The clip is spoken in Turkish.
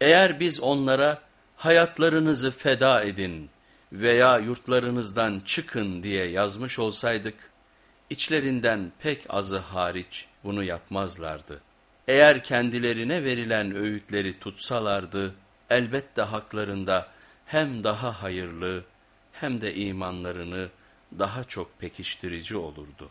Eğer biz onlara hayatlarınızı feda edin veya yurtlarınızdan çıkın diye yazmış olsaydık, içlerinden pek azı hariç bunu yapmazlardı. Eğer kendilerine verilen öğütleri tutsalardı, elbette haklarında hem daha hayırlı hem de imanlarını daha çok pekiştirici olurdu.